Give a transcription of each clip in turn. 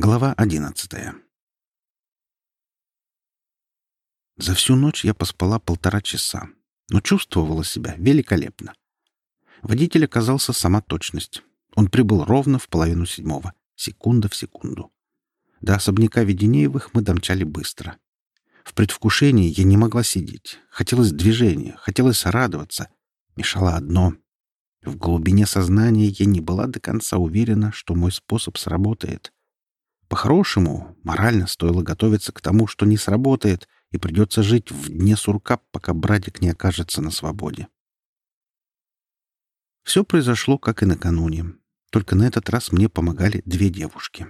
Глава одиннадцатая За всю ночь я поспала полтора часа, но чувствовала себя великолепно. Водитель оказался сама точность. Он прибыл ровно в половину седьмого, секунда в секунду. До особняка Веденеевых мы домчали быстро. В предвкушении я не могла сидеть. Хотелось движения, хотелось радоваться. Мешало одно. В глубине сознания я не была до конца уверена, что мой способ сработает. По-хорошему, морально стоило готовиться к тому, что не сработает, и придется жить в дне сурка, пока братик не окажется на свободе. Все произошло, как и накануне. Только на этот раз мне помогали две девушки.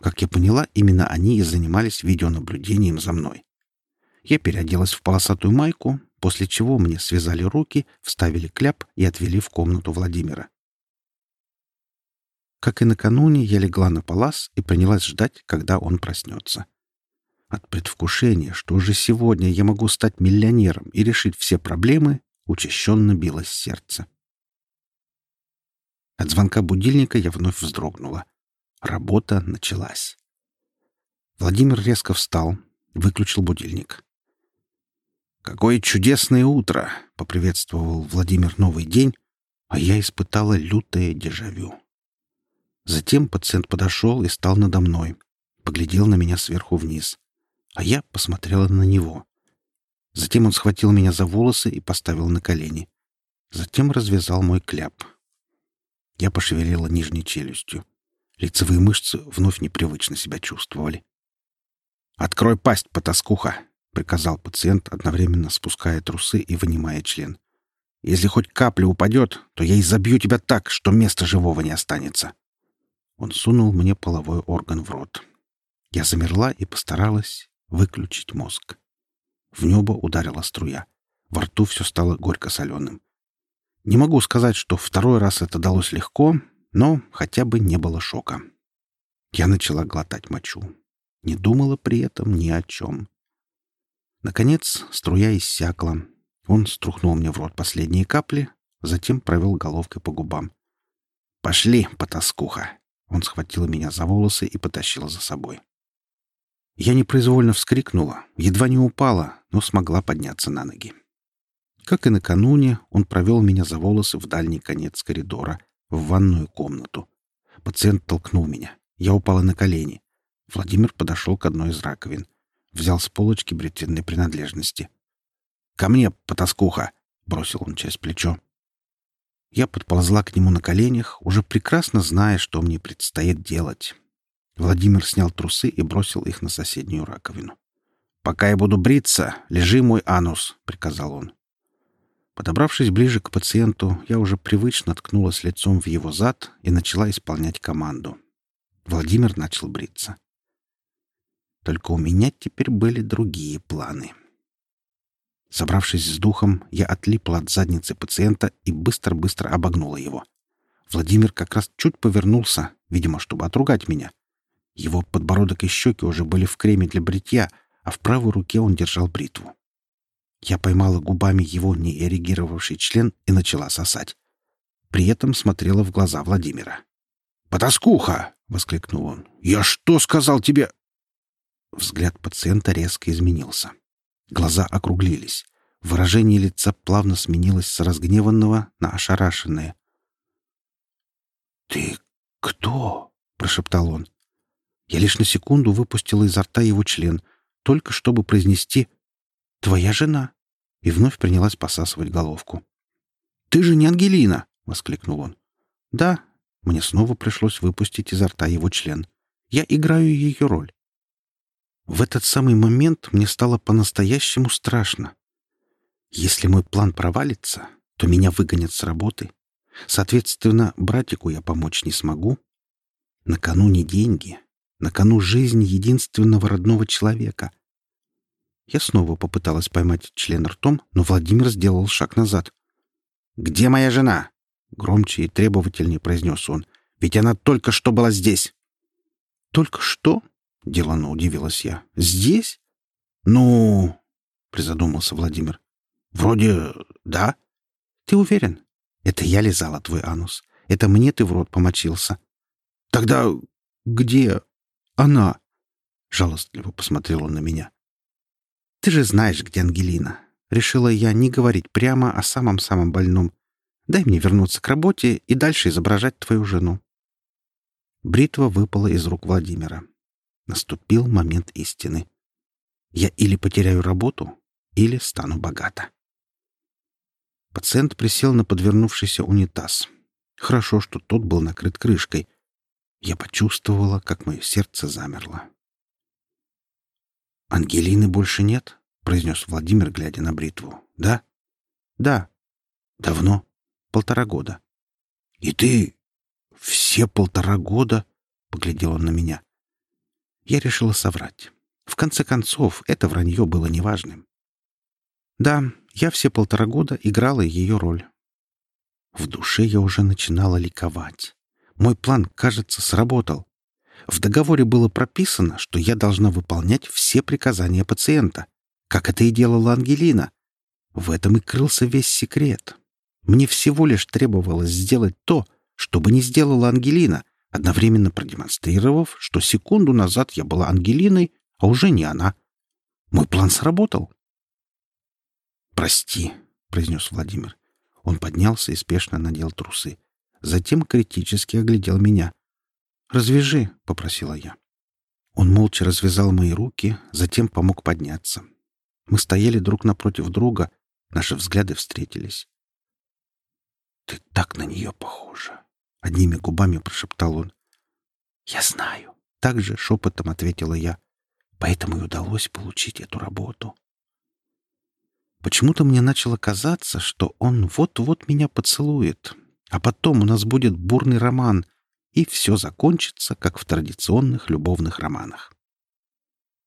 Как я поняла, именно они и занимались видеонаблюдением за мной. Я переоделась в полосатую майку, после чего мне связали руки, вставили кляп и отвели в комнату Владимира. Как и накануне, я легла на палас и принялась ждать, когда он проснется. От предвкушения, что уже сегодня я могу стать миллионером и решить все проблемы, учащенно билось сердце. От звонка будильника я вновь вздрогнула. Работа началась. Владимир резко встал, выключил будильник. «Какое чудесное утро!» — поприветствовал Владимир новый день, а я испытала лютое дежавю. Затем пациент подошел и стал надо мной. Поглядел на меня сверху вниз. А я посмотрела на него. Затем он схватил меня за волосы и поставил на колени. Затем развязал мой кляп. Я пошевелила нижней челюстью. Лицевые мышцы вновь непривычно себя чувствовали. «Открой пасть, потаскуха!» — приказал пациент, одновременно спуская трусы и вынимая член. «Если хоть капля упадет, то я изобью тебя так, что места живого не останется». Он сунул мне половой орган в рот. Я замерла и постаралась выключить мозг. В небо ударила струя. Во рту все стало горько-соленым. Не могу сказать, что второй раз это далось легко, но хотя бы не было шока. Я начала глотать мочу. Не думала при этом ни о чем. Наконец струя иссякла. Он струхнул мне в рот последние капли, затем провел головкой по губам. «Пошли, потаскуха!» Он схватил меня за волосы и потащил за собой. Я непроизвольно вскрикнула, едва не упала, но смогла подняться на ноги. Как и накануне, он провел меня за волосы в дальний конец коридора, в ванную комнату. Пациент толкнул меня. Я упала на колени. Владимир подошел к одной из раковин. Взял с полочки бритвенной принадлежности. «Ко мне, потаскуха!» — бросил он через плечо. Я подползла к нему на коленях, уже прекрасно зная, что мне предстоит делать. Владимир снял трусы и бросил их на соседнюю раковину. «Пока я буду бриться, лежи мой анус», — приказал он. Подобравшись ближе к пациенту, я уже привычно ткнулась лицом в его зад и начала исполнять команду. Владимир начал бриться. Только у меня теперь были другие планы. Собравшись с духом, я отлипла от задницы пациента и быстро-быстро обогнула его. Владимир как раз чуть повернулся, видимо, чтобы отругать меня. Его подбородок и щеки уже были в креме для бритья, а в правой руке он держал бритву. Я поймала губами его неэрегировавший член и начала сосать. При этом смотрела в глаза Владимира. «Потаскуха!» — воскликнул он. «Я что сказал тебе?» Взгляд пациента резко изменился. Глаза округлились. Выражение лица плавно сменилось с разгневанного на ошарашенное. «Ты кто?» — прошептал он. Я лишь на секунду выпустила изо рта его член, только чтобы произнести «Твоя жена!» и вновь принялась посасывать головку. «Ты же не Ангелина!» — воскликнул он. «Да». Мне снова пришлось выпустить изо рта его член. «Я играю ее роль. В этот самый момент мне стало по-настоящему страшно. Если мой план провалится, то меня выгонят с работы. Соответственно, братику я помочь не смогу. На кону не деньги, на жизнь единственного родного человека. Я снова попыталась поймать член ртом, но Владимир сделал шаг назад. «Где моя жена?» — громче и требовательнее произнес он. «Ведь она только что была здесь». «Только что?» — деланно удивилась я. «Здесь?» «Ну...» — призадумался Владимир. «Вроде... да». «Ты уверен? Это я лизала твой анус. Это мне ты в рот помочился». «Тогда... где...» она?» Жалостливо посмотрел он на меня. «Ты же знаешь, где Ангелина. Решила я не говорить прямо о самом-самом больном. Дай мне вернуться к работе и дальше изображать твою жену». Бритва выпала из рук Владимира. Наступил момент истины. Я или потеряю работу, или стану богата. Пациент присел на подвернувшийся унитаз. Хорошо, что тот был накрыт крышкой. Я почувствовала, как мое сердце замерло. «Ангелины больше нет?» — произнес Владимир, глядя на бритву. «Да?» «Да». «Давно?» «Полтора года». «И ты все полтора года?» — поглядел он на меня. Я решила соврать. В конце концов, это вранье было неважным. Да, я все полтора года играла ее роль. В душе я уже начинала ликовать. Мой план, кажется, сработал. В договоре было прописано, что я должна выполнять все приказания пациента, как это и делала Ангелина. В этом и крылся весь секрет. Мне всего лишь требовалось сделать то, что бы не сделала Ангелина, одновременно продемонстрировав, что секунду назад я была Ангелиной, а уже не она. Мой план сработал. «Прости», — произнес Владимир. Он поднялся и спешно надел трусы. Затем критически оглядел меня. «Развяжи», — попросила я. Он молча развязал мои руки, затем помог подняться. Мы стояли друг напротив друга, наши взгляды встретились. «Ты так на нее похожа!» — одними губами прошептал он. «Я знаю», — также шепотом ответила я. «Поэтому и удалось получить эту работу». Почему-то мне начало казаться, что он вот-вот меня поцелует, а потом у нас будет бурный роман, и все закончится, как в традиционных любовных романах.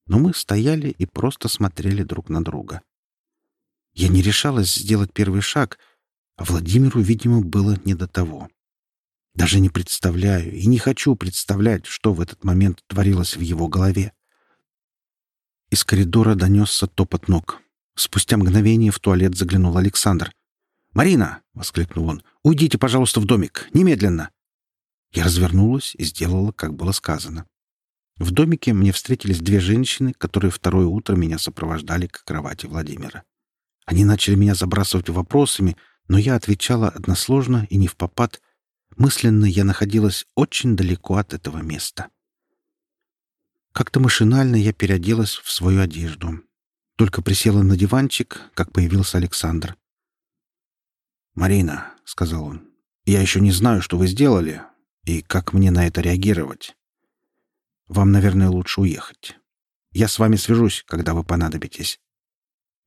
Но мы стояли и просто смотрели друг на друга. Я не решалась сделать первый шаг, а Владимиру, видимо, было не до того. Даже не представляю и не хочу представлять, что в этот момент творилось в его голове. Из коридора донесся топот ног. Спустя мгновение в туалет заглянул Александр. «Марина!» — воскликнул он. «Уйдите, пожалуйста, в домик. Немедленно!» Я развернулась и сделала, как было сказано. В домике мне встретились две женщины, которые второе утро меня сопровождали к кровати Владимира. Они начали меня забрасывать вопросами, но я отвечала односложно и не в попад. Мысленно я находилась очень далеко от этого места. Как-то машинально я переоделась в свою одежду, только присела на диванчик, как появился Александр. «Марина», — сказал он, — «я еще не знаю, что вы сделали и как мне на это реагировать. Вам, наверное, лучше уехать. Я с вами свяжусь, когда вы понадобитесь».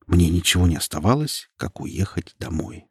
Мне ничего не оставалось, как уехать домой.